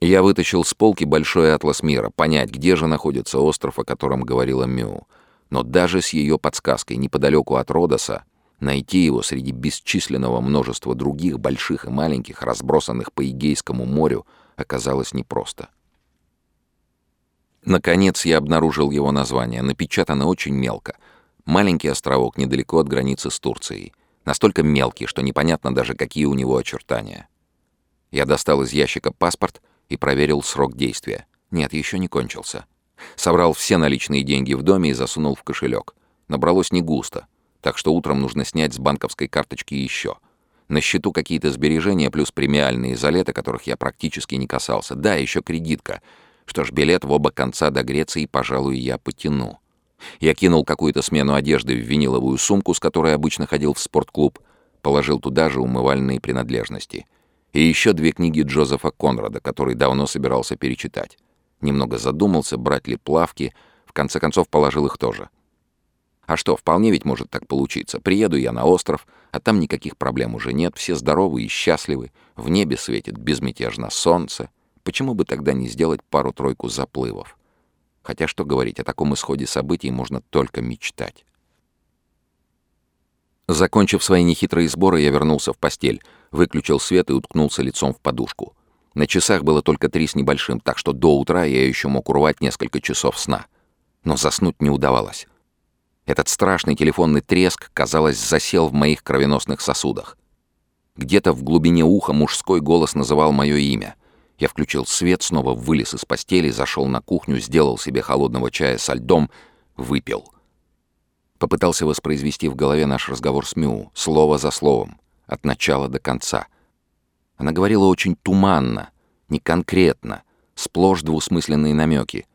Я вытащил с полки большой атлас мира, понять, где же находится остров, о котором говорила Мю. Но даже с ее подсказкой неподалеку от Родоса найти его среди бесчисленного множества других, больших и маленьких, разбросанных по Эгейскому морю, оказалось непросто. Наконец я обнаружил его название, напечатано очень мелко. Маленький островок недалеко от границы с Турцией. Настолько мелкий, что непонятно даже, какие у него очертания. Я достал из ящика паспорт и проверил срок действия. Нет, еще не кончился. Собрал все наличные деньги в доме и засунул в кошелек. Набралось не густо, так что утром нужно снять с банковской карточки еще. На счету какие-то сбережения плюс премиальные за лето, которых я практически не касался. Да, еще кредитка. Что ж, билет в оба конца до Греции, пожалуй, я потяну. Я кинул какую-то смену одежды в виниловую сумку, с которой обычно ходил в спортклуб, положил туда же умывальные принадлежности. И еще две книги Джозефа Конрада, которые давно собирался перечитать. Немного задумался, брать ли плавки, в конце концов положил их тоже. А что, вполне ведь может так получиться. Приеду я на остров, а там никаких проблем уже нет, все здоровы и счастливы, в небе светит безмятежно солнце. Почему бы тогда не сделать пару-тройку заплывов? Хотя что говорить, о таком исходе событий можно только мечтать. Закончив свои нехитрые сборы, я вернулся в постель, выключил свет и уткнулся лицом в подушку. На часах было только три с небольшим, так что до утра я еще мог урвать несколько часов сна. Но заснуть не удавалось. Этот страшный телефонный треск, казалось, засел в моих кровеносных сосудах. Где-то в глубине уха мужской голос называл мое имя. Я включил свет, снова вылез из постели, зашел на кухню, сделал себе холодного чая со льдом, выпил. Попытался воспроизвести в голове наш разговор с Мю, слово за словом, от начала до конца — она говорила очень туманно, не конкретно, сплошь двусмысленные намеки.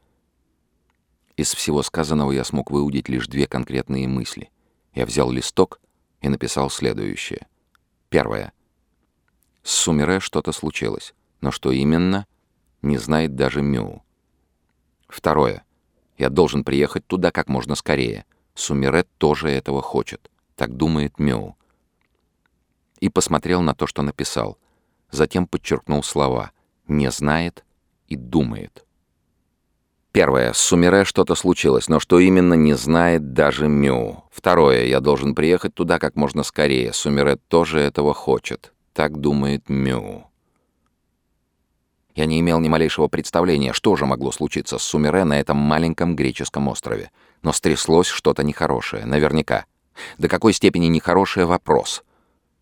Из всего сказанного я смог выудить лишь две конкретные мысли. Я взял листок и написал следующее. Первое. С Сумере что-то случилось, но что именно, не знает даже Мю. Второе. Я должен приехать туда как можно скорее. Сумере тоже этого хочет. Так думает Мю. И посмотрел на то, что написал затем подчеркнул слова «не знает» и «думает». Первое. С Сумире что-то случилось, но что именно, не знает даже Мю. Второе. Я должен приехать туда как можно скорее. Сумире тоже этого хочет. Так думает Мю. Я не имел ни малейшего представления, что же могло случиться с Сумире на этом маленьком греческом острове. Но стряслось что-то нехорошее, наверняка. До какой степени нехорошее — вопрос.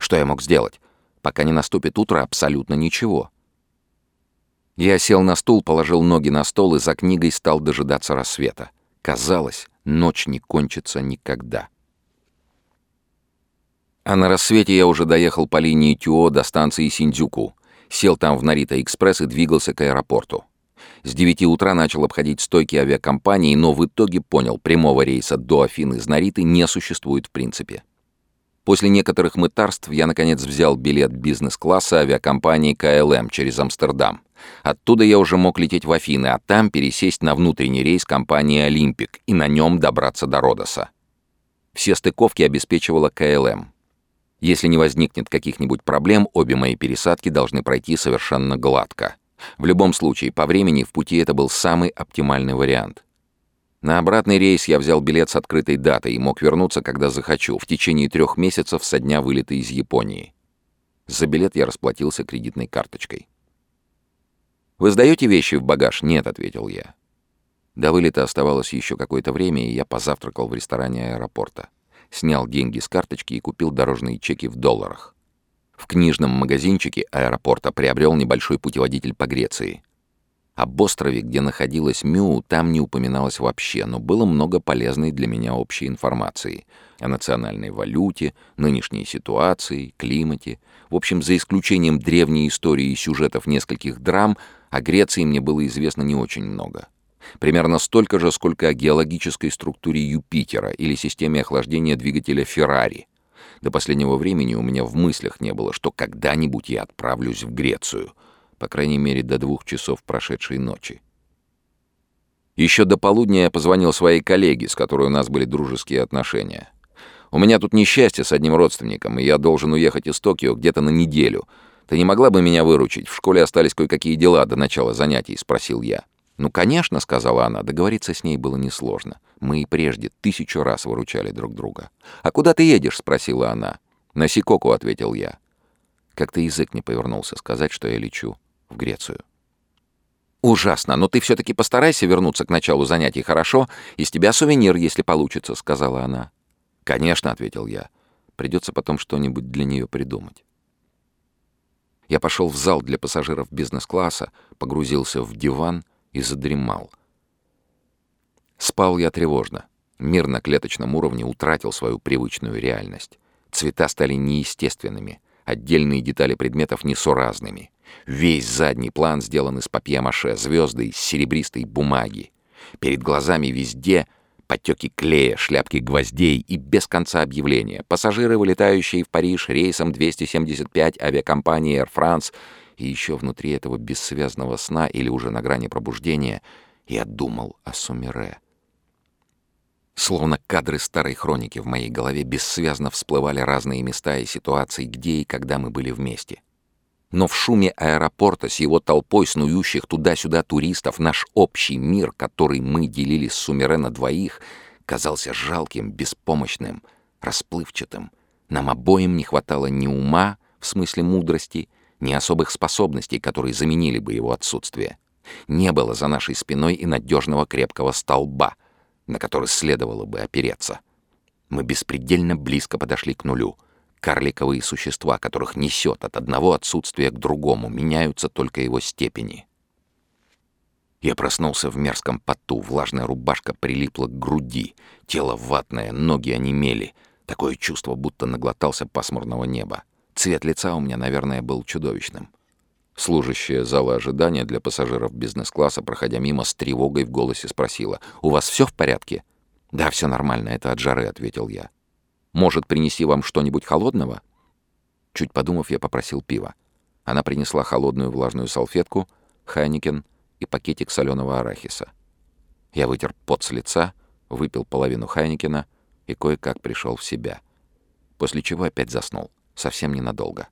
Что я мог сделать? Пока не наступит утро, абсолютно ничего. Я сел на стул, положил ноги на стол и за книгой стал дожидаться рассвета. Казалось, ночь не кончится никогда. А на рассвете я уже доехал по линии Тюо до станции Синдзюку, сел там в Нарита-экспресс и двигался к аэропорту. С 9 утра начал обходить стойки авиакомпании, но в итоге понял, прямого рейса до Афин из Нариты не существует в принципе. После некоторых мытарств я, наконец, взял билет бизнес-класса авиакомпании KLM через Амстердам. Оттуда я уже мог лететь в Афины, а там пересесть на внутренний рейс компании «Olympic» и на нем добраться до Родоса. Все стыковки обеспечивала KLM. Если не возникнет каких-нибудь проблем, обе мои пересадки должны пройти совершенно гладко. В любом случае, по времени в пути это был самый оптимальный вариант — на обратный рейс я взял билет с открытой датой и мог вернуться, когда захочу, в течение трех месяцев со дня вылета из Японии. За билет я расплатился кредитной карточкой. «Вы сдаете вещи в багаж?» «Нет», — ответил я. До вылета оставалось еще какое-то время, и я позавтракал в ресторане аэропорта. Снял деньги с карточки и купил дорожные чеки в долларах. В книжном магазинчике аэропорта приобрел небольшой путеводитель по Греции. Об острове, где находилась Мю, там не упоминалось вообще, но было много полезной для меня общей информации о национальной валюте, нынешней ситуации, климате. В общем, за исключением древней истории и сюжетов нескольких драм, о Греции мне было известно не очень много. Примерно столько же, сколько о геологической структуре Юпитера или системе охлаждения двигателя Феррари. До последнего времени у меня в мыслях не было, что когда-нибудь я отправлюсь в Грецию — по крайней мере, до двух часов прошедшей ночи. Еще до полудня я позвонил своей коллеге, с которой у нас были дружеские отношения. У меня тут несчастье с одним родственником, и я должен уехать из Токио где-то на неделю, «Ты не могла бы меня выручить? В школе остались кое-какие дела до начала занятий», — спросил я. «Ну, конечно», — сказала она, — договориться с ней было несложно. Мы и прежде тысячу раз выручали друг друга. «А куда ты едешь?» — спросила она. «На Сикоку», — ответил я. Как-то язык не повернулся сказать, что я лечу в Грецию. «Ужасно, но ты все-таки постарайся вернуться к началу занятий, хорошо? Из тебя сувенир, если получится», — сказала она. «Конечно», — ответил я. «Придется потом что-нибудь для нее придумать». Я пошел в зал для пассажиров бизнес-класса, погрузился в диван и задремал. Спал я тревожно. Мир на клеточном уровне утратил свою привычную реальность. Цвета стали неестественными, отдельные детали предметов несуразными. Весь задний план сделан из папье-маше, звезды из серебристой бумаги. Перед глазами везде потеки клея, шляпки гвоздей и без конца объявления. Пассажиры, вылетающие в Париж рейсом 275 авиакомпании Air France — и еще внутри этого бессвязного сна или уже на грани пробуждения я думал о Сумере. Словно кадры старой хроники в моей голове бессвязно всплывали разные места и ситуации, где и когда мы были вместе. Но в шуме аэропорта с его толпой снующих туда-сюда туристов наш общий мир, который мы делили с Сумере на двоих, казался жалким, беспомощным, расплывчатым. Нам обоим не хватало ни ума, в смысле мудрости, ни особых способностей, которые заменили бы его отсутствие. Не было за нашей спиной и надежного крепкого столба, на который следовало бы опереться. Мы беспредельно близко подошли к нулю. Карликовые существа, которых несет от одного отсутствия к другому, меняются только его степени. Я проснулся в мерзком поту, влажная рубашка прилипла к груди, тело ватное, ноги онемели. Такое чувство, будто наглотался пасмурного неба. Цвет лица у меня, наверное, был чудовищным. Служащая зала ожидания для пассажиров бизнес-класса, проходя мимо, с тревогой в голосе спросила. «У вас все в порядке?» «Да, все нормально, это от жары», — ответил я. «Может, принести вам что-нибудь холодного?» Чуть подумав, я попросил пива. Она принесла холодную влажную салфетку, Heineken и пакетик соленого арахиса. Я вытер пот с лица, выпил половину хайникена и кое-как пришел в себя. После чего опять заснул совсем ненадолго.